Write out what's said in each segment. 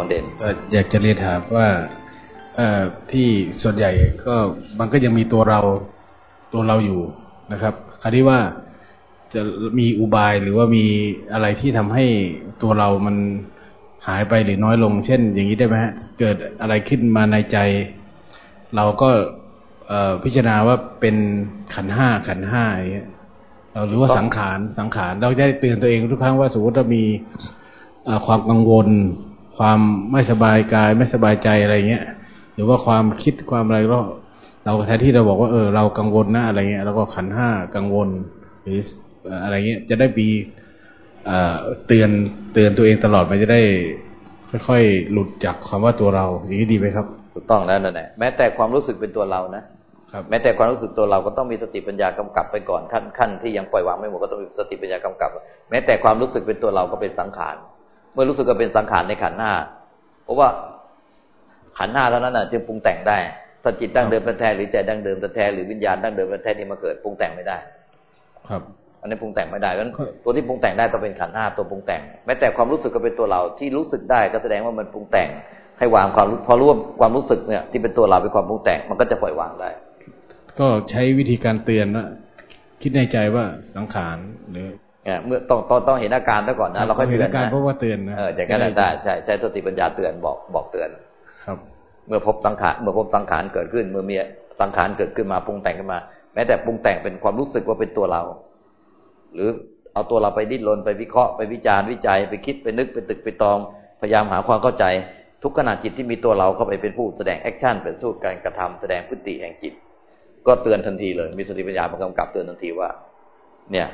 อ่าของเด่นอยากจะเรียนถามว่าเอที่ส่วนใหญ่ก็มันก็ยังมีตัวเราตัวเราอยู่นะครับคราวนี้ว่าจะมีอุบายหรือว่ามีอะไรที่ทำให้ตัวเรามันหายไปหรือน้อยลง เช่น อย่างนี้ได้ไหมฮะเกิดอะไรขึ้นมาในใจ เราก็พิจารณาว่าเป็นขันห้าขันห้าอย่างเงี้ยเราหรือว่าสังขารสังขารเราได้เตือนตัวเองทุกครั้งว่าสมมติเรามีความกังวล ความไม่สบายกายไม่สบายใจอะไรเงี้ย หรือว่าความคิดความอะไรก็เราแทนที่เราบอกว่าเออเรากังวลนะอะไรเงี้ย แล้วก็ขันห้ากังวล หรืออะไรเงี้ยจะได้มีเตือนเตือนตัวเองตลอดมันจะได้ ค่อยๆ หลุดจากความว่าตัวเราอย่างนี้ดีไหมครับถูกต้องแล้วนั่นแหละแม้แต่ความรู้สึกเป็นตัวเรานะครับแม้แต่ความรู้สึกตัวเราก็ต้องมีสติปัญญากำกับไปก่อนขั้นขั้นที่ยังปล่อยวางไม่หมดก็ต้องมีสติปัญญากำกับ แม้แต่ความรู้สึกเป็นตัวเราก็เป็นสังขาร เมื่อรู้สึกก็เป็นสังขารในขันหน้าเพราะว่าขันหน้าเท่านั้นน่ะจึงปรุงแต่งได้ถ้าจิตดั้งเดิมแท้หรือใจดั้งเดิมแท้หรือวิญญาณดั้งเดิมแท้ที่มาเกิดปรุงแต่งไม่ได้ ครับอันนี้ปรุงแต่งไม่ได้เพราะตัวที่ปรุงแต่งได้ต้องเป็นขันห้าตัวปรุงแต่ง แม้แต่ความรู้สึกก็เป็นตัวเราที่รู้สึกได้ก็แสดงว่ามันปรุงแต่ง ให้วางความรู้พอรู้ว่าความรู้สึกเนี่ยที่เป็นตัวเราเป็นความปรุงแต่งมันก็จะปล่อยวางได้ ก็ใช้วิธีการเตือนว่าคิดในใจว่าสังขารหรือ เมื่อต้องต้องต้องเห็นอาการซะก่อนนะเราค่อยเตือนนะเพราะว่าเตือนนะเออจะก็ได้ใช่ใช้สติปัญญาเตือนบอกบอกเตือน ครับ เมื่อพบสังขารเมื่อพบสังขารเกิดขึ้น เมื่อมีสังขารเกิดขึ้นมาปรุงแต่งขึ้นมา แม้แต่ปรุงแต่งเป็นความรู้สึกว่าเป็นตัวเรา หรือเอาตัวเราไปดิ้นรนไปวิเคราะห์ไปวิจารณ์วิจัยไปคิดไปนึกไปตึกไปตอง พยายามหาความเข้าใจ ทุกขณะจิตที่มีตัวเราเข้าไปเป็นผู้แสดงแอคชั่นเป็นสู้การกระทำแสดงพฤติแห่งจิต ก็เตือนทันทีเลยมีสติปัญญามากำกับเตือนทันทีว่า เนี่ย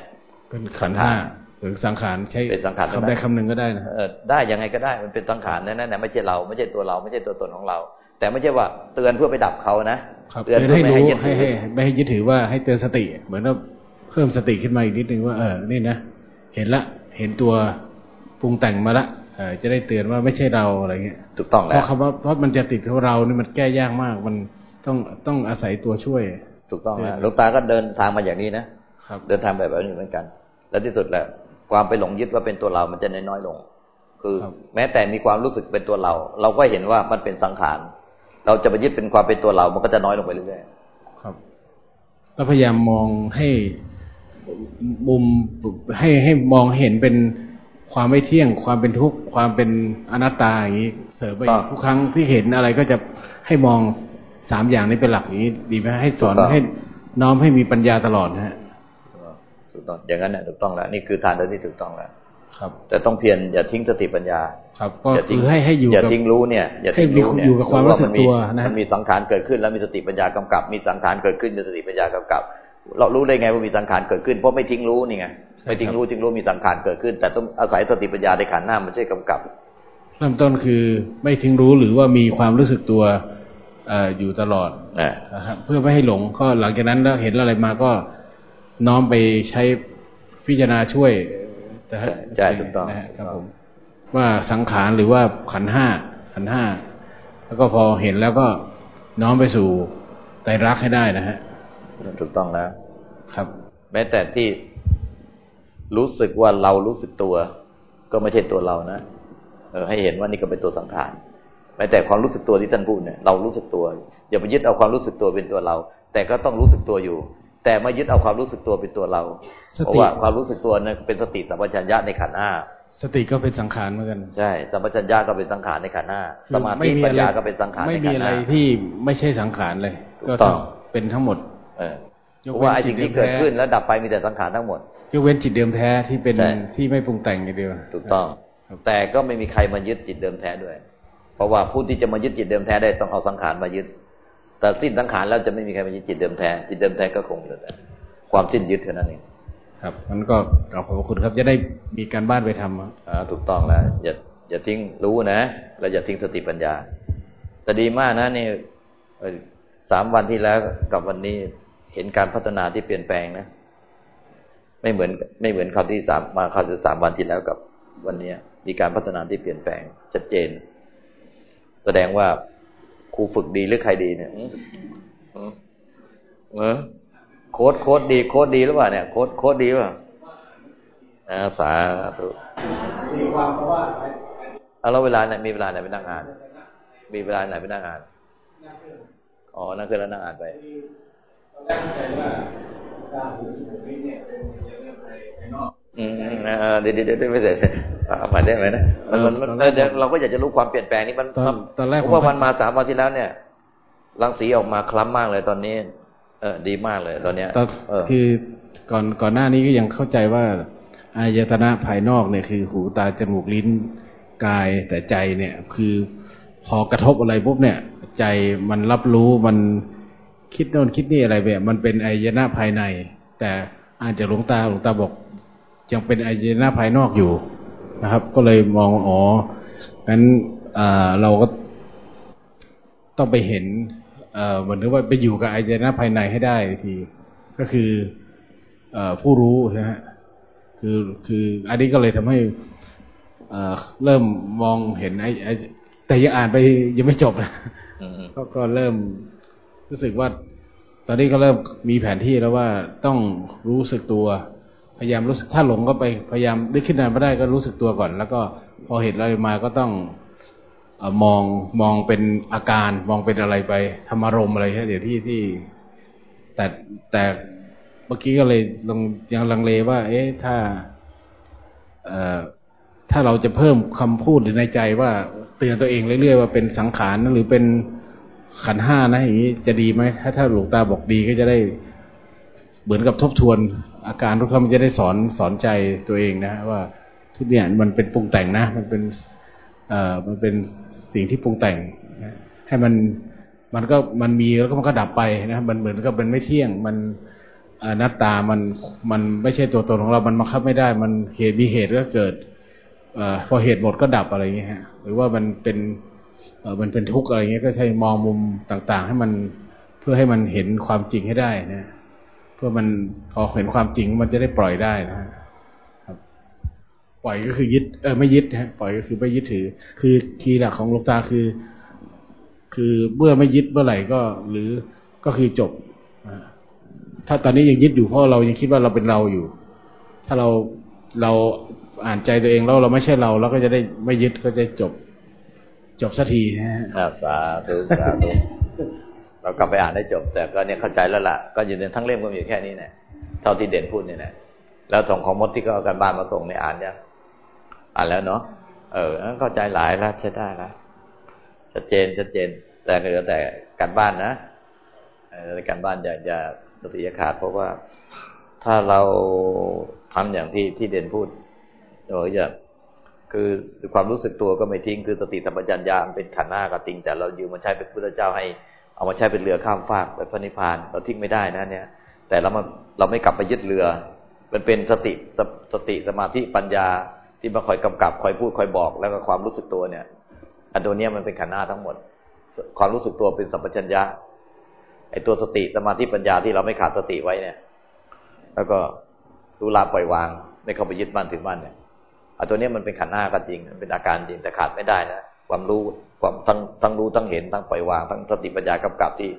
เป็นขันห้าหรือสังขารใช้เป็นสังขารคำใดคำหนึ่งก็ได้นะเออได้ยังไงก็ได้มันเป็นสังขารนั่นนั่นไม่ใช่เราไม่ใช่ตัวเราไม่ใช่ตัวตนของเรา แต่ไม่ใช่ว่าเตือนเพื่อไปดับเขานะเตือนให้รู้ให้ให้ไม่ให้ยึดถือว่าให้เตือนสติ เหมือนว่าเพิ่มสติขึ้นมาอีกนิดนึงว่าเออนี่นะเห็นละเห็นตัวปรุงแต่งมาละเออจะได้เตือนว่าไม่ใช่เราอะไรเงี้ยถูกต้องแล้วเพราะคำว่าเพราะมันจะติดของเรานี่มันแก้ยากมาก มันต้องต้องอาศัยตัวช่วย ถูกต้องนะหลวงตาก็เดินทางมาอย่างนี้นะครับ เดินทางแบบนี้เหมือนกัน แล้วที่สุดแล้วความไปหลงยึดว่าเป็นตัวเรา มันจะน้อยลง คือแม้แต่มีความรู้สึกเป็นตัวเรา เราก็เห็นว่ามันเป็นสังขาร เราจะไปยึดเป็นความเป็นตัวเรา มันก็จะน้อยลงไปเรื่อยๆครับก็พยายามมองให้มุมให้ให้มองเห็นเป็นความไม่เที่ยง ความเป็นทุกข์ความเป็นอนัตตาอย่างนี้เสริมไปทุกครั้งที่เห็นอะไรก็จะให้มองสามอย่างนี้เป็นหลักอย่างนี้ ดีไหมให้สอนให้น้อมให้มีปัญญาตลอดนะฮะถูก ต้องอย่างนั้นนะถูกต้องแล้ว นี่คือทานเดินที่ถูกต้องแล้วครับ แต่ต้องเพียรอย่าทิ้งสติปัญญา ครับก็คือให้ให้อยู่อย่าทิ้งรู้เนี่ยอย่าทิ้งรู้เนี่ยอยู่กับความรู้สึกตัวนะมันมีสังขารเกิดขึ้นแล้วมีสติปัญญากำกับ มีสังขารเกิดขึ้นมีสติปัญญากำกับ เรารู้ได้ไงว่ามีสังขารเกิดขึ้นเพราะไม่ทิ้งรู้นี่ไงไม่ทิ้งรู้ทิ้งรู้มีสังขารเกิดขึ้น แต่ต้องอาศัยสติปัญญาในขันหน้ามันช่วยกำกับเริ่มต้นคือไม่ทิ้งรู้หรือว่ามีความรู้สึกตัวอยู่ตลอดนะครับเพื่อไม่ให้หลงก็หลังจากนั้นแล้วเห็นอะไรมาก็ น้อมไปใช้พิจารณาช่วยใช่ถูกต้องครับผมว่าสังขารหรือว่าขันห้าขันห้าแล้วก็พอเห็นแล้วก็น้อมไปสู่ไตรักให้ได้นะฮะถูกต้องแล้วครับ แม้แต่ที่รู้สึกว่าเรารู้สึกตัว ก็ไม่ใช่ตัวเรานะเออให้เห็นว่านี่ก็เป็นตัวสังขารแม้แต่ความรู้สึกตัวที่ท่านพูดเนี่ยเรารู้สึกตัว อย่าไปยึดเอาความรู้สึกตัวเป็นตัวเรา แต่ก็ต้องรู้สึกตัวอยู่ แต่ไม่ยึดเอาความรู้สึกตัวเป็นตัวเรา เพราะว่าความรู้สึกตัวนั้นเป็นสติสัมปชัญญะในขันห้าสติก็เป็นสังขารเหมือนกัน ใช่สัมปชัญญะก็เป็นสังขารในขันห้าสมาธิปัญญาก็เป็นสังขารในขันห้าไม่มีอะไรที่ไม่ใช่สังขารเลย ก็ต้องเป็นทั้งหมด เออเพราะว่าไอ้สิ่งที่เกิดขึ้นแล้วดับไปมีแต่สังขารทั้งหมดยกเว้นจิตเดิมแท้ที่เป็นที่ไม่ปรุงแต่งอย่างเดียวถูกต้อง แต่ก็ไม่มีใครมายึดจิตเดิมแท้ด้วย เพราะว่าผู้ที่จะมายึดจิตเดิมแท้ได้ต้องเอาสังขารมายึด แต่สิ้นสังขารแล้วจะไม่มีใครมายึดจิตเดิมแท้จิตเดิมแท้ก็คงเหลือแต่ความสิ้นยึดเท่านั้นเองครับมันก็ขอบพระคุณครับจะได้มีการบ้านไปทำอ่าถูกต้องแล้วอย่าอย่าทิ้งรู้นะแล้วอย่าทิ้งสติปัญญา แต่ดีมากนะนี่สามวันที่แล้วกับวันนี้เห็นการพัฒนาที่เปลี่ยนแปลงนะ ไม่เหมือน ไม่เหมือนคราวที่สามมาคราวที่สามวันที่แล้วกับวันนี้มีการพัฒนาที่เปลี่ยนแปลงชัดเจน แสดงว่า ครูฝึกดีหรือใครดีเนี่ยเออโค้ชโค้ชดี โค้ชดีหรือเปล่าเนี่ยโค้ชโค้ชดีป่ะอาสาธุเอาแล้วเวลาไหนมีเวลาไหนไปนั่งอ่าน มีเวลาไหนไปนั่งอ่านอ๋อนั่งคือแล้วนั่งอ่านไปแรกใจว่าตาหูจมูกลิ้นเนี่ยเป็นเรื่องภายนอกอืมเดี๋ยวเดี๋ยวไม่เสร็จ เอามาได้ไหมนะมันเราก็อยากจะรู้ความเปลี่ยนแปลงนี้มันตอนแรกผมว่ามันมาสามวันที่แล้วเนี่ยรังสีออกมาคล้ำมากเลยตอนนี้ เออดีมากเลย ตอนเนี้ยคือก่อนก่อนหน้านี้ก็ยังเข้าใจว่าอายตนะภายนอกเนี่ยคือ หูตาจมูกลิ้นกายแต่ใจเนี่ย คือพอกระทบอะไรปุ๊บเนี่ย ใจมันรับรู้มันคิดโน่นคิดนี่อะไรแบบมันเป็นอายตนะภายใน แต่อาจจะหลวงตาหลวงตาบอก ยังเป็นอายตนะภายนอกอยู่ นะครับ ก็เลยมองอ๋องั้นเราก็ต้องไปเห็นเอ่อเหมือนกับว่าไปอยู่กับอายตนะภายในให้ได้ที ก็คือเอ่อผู้รู้นะฮะคือคืออันนี้ก็เลยทำให้เอ่อเริ่มมองเห็นไอ้แต่ยังอ่านไปยังไม่จบนะก็ก็เริ่มรู้สึกว่า ตอนนี้ก็เริ่มมีแผนที่แล้วว่าต้องรู้สึกตัว พยายามรู้สึกถ้าหลงก็ไปพยายามได้ขึ้นมาไม่ได้ก็รู้สึกตัวก่อน แล้วก็พอเห็นอะไรมาก็ต้องมองมองเป็นอาการมองเป็นอะไรไปธรรมารมอะไรแค่เดี๋ยวที่ที่ แต่แต่เมื่อกี้ก็เลยลงยังลังเลว่า เอ๊ะถ้าเอ่อถ้าเราจะเพิ่มคำพูดหรือในใจว่า เตือนตัวเองเรื่อยๆว่าเป็นสังขารหรือเป็นขันห้านะอย่างนี้จะดีไหมถ้าถ้าหลวงตาบอกดีก็จะได้ เหมือนกับทบทวนอาการทุกครั้งมันจะได้สอนสอนใจตัวเองนะว่าทุกอย่างมันเป็นปรุงแต่งนะ มันเป็นเอ่อมันเป็นสิ่งที่ปรุงแต่งนะให้มันมันก็มันมีแล้วก็มันก็ดับไปนะมันเหมือนกับมันไม่เที่ยง มันอนัตตามันมันไม่ใช่ตัวตนของเรา มันบังคับไม่ได้ มันเหตุมีเหตุก็เกิดอพอเหตุหมดก็ดับอะไรอย่างเงี้ยฮะหรือว่ามันเป็นเอมันเป็นทุกข์อะไรเงี้ยก็ใช้มองมุมต่าง ๆ ให้มันเพื่อให้มันเห็นความจริงให้ได้นะ เพื่อมันพอเห็นความจริงมันจะได้ปล่อยได้นะครับ ปล่อยก็คือยึด เออไม่ยึดฮะปล่อยก็คือไม่ยึดถือ คือคีย์หลักของลูกตาคือ คือเมื่อไม่ยึดเมื่อไหร่ก็ หรือก็คือจบถ้าตอนนี้ยังยึดอยู่เพราะเรายังคิดว่าเราเป็นเราอยู่ ถ้าเราเราอ่านใจตัวเองแล้วเราไม่ใช่เราเราก็จะได้ไม่ยึดก็จะจบ จบสักทีนะฮะสาธุสาธุ เรากลับไปอ่านได้จบ แต่ก็เนี่ยเข้าใจแล้วล่ะ ก็อยู่ในทั้งเล่มก็มีแค่นี้เนี่ยเท่าที่เด่นพูดเนี่ยนะแล้วส่งของมดที่ก็เอากันบ้านมาส่งในอ่านยังอ่านแล้วเนาะเออเข้าใจหลายแล้วใช้ได้แล้วชัดเจนชัดเจน แต่เหลือแต่การบ้านนะการบ้านอย่าอย่าสติขาด เพราะว่าถ้าเราทำอย่างที่ที่เด่นพูดเราจะคือความรู้สึกตัวก็ไม่ทิ้งคือสติสัมปชัญญะเป็นขันหน้าก็จริงแต่เราอยู่มันใช้เป็นพุทธเจ้าให้ เอามาใช้เป็นเรือข้ามฟากไปพระนิพพานเราทิ้งไม่ได้นะเนี่ย แต่เรามาเราไม่กลับไปยึดเรือ มันเป็นสติสติสมาธิปัญญาที่มาคอยกำกับคอยพูดคอยบอก แล้วก็ความรู้สึกตัวเนี่ย อันตัวเนี้ยมันเป็นขันธ์หน้าทั้งหมด ความรู้สึกตัวเป็นสัมปชัญญะไอ้ตัวสติสมาธิปัญญาที่เราไม่ขาดสติไว้เนี่ย แล้วก็รู้ลาปล่อยวาง ไม่เข้าไปยึดมั่นถือมั่นเนี่ยอันตัวเนี้ยมันเป็นขันธ์หน้าก็จริงมันเป็นอาการจริงแต่ขาดไม่ได้นะ ความรู้ความทั้งทั้งรู้ทั้งเห็นทั้งปล่อยวางทั้งสติปัญญากำกับที่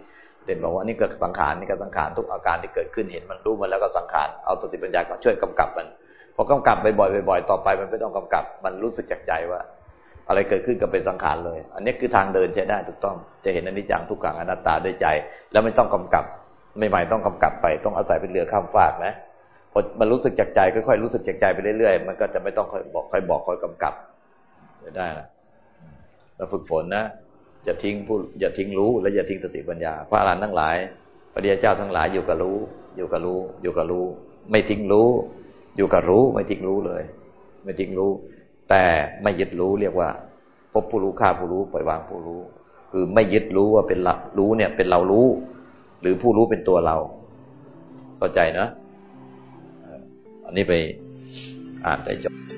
เด่นบอกว่านี่เกิดสังขารนี่ก็สังขารทุกอาการที่เกิดขึ้นเห็นมันรู้มันแล้วก็สังขารเอาสติปัญญาก็ช่วยกำกับมันพอกำกับบ่อยๆบ่อยๆต่อไปมันไม่ต้องกำกับ มันรู้สึกจากใจว่า อะไรเกิดขึ้นก็เป็นสังขารเลย อันนี้คือทางเดินใช้ได้ถูกต้องจะเห็นอนิจจังทุกขังอนัตตาด้วยใจ แล้วไม่ต้องกำกับไม่ใหม่ต้องกำกับไปต้องอาศัยเป็นเรือข้ามฟากนะพอมันรู้สึกจากใจค่อยๆรู้สึกจากใจไปเรื่อยๆมันก็จะไม่ต้องคอยบอกคอยบอกคอยกำกับจะได้ละ เราฝึกฝนนะอย่าทิ้งผู้อย่าทิ้งรู้ และอย่าทิ้งสติปัญญา พระอรหันต์ทั้งหลายพระเดียเจ้าทั้งหลายอยู่กับรู้ อยู่กับรู้ อยู่กับรู้ ไม่ทิ้งรู้ อยู่กับรู้ ไม่ทิ้งรู้เลย ไม่ทิ้งรู้ แต่ไม่ยึดรู้เรียกว่า พบผู้รู้ฆ่าผู้รู้ปล่อยวางผู้รู้ คือไม่ยึดรู้ว่าเป็นรู้เนี่ย เป็นเรารู้ หรือผู้รู้เป็นตัวเรา เข้าใจนะ อันนี้ไปอ่านไปจบ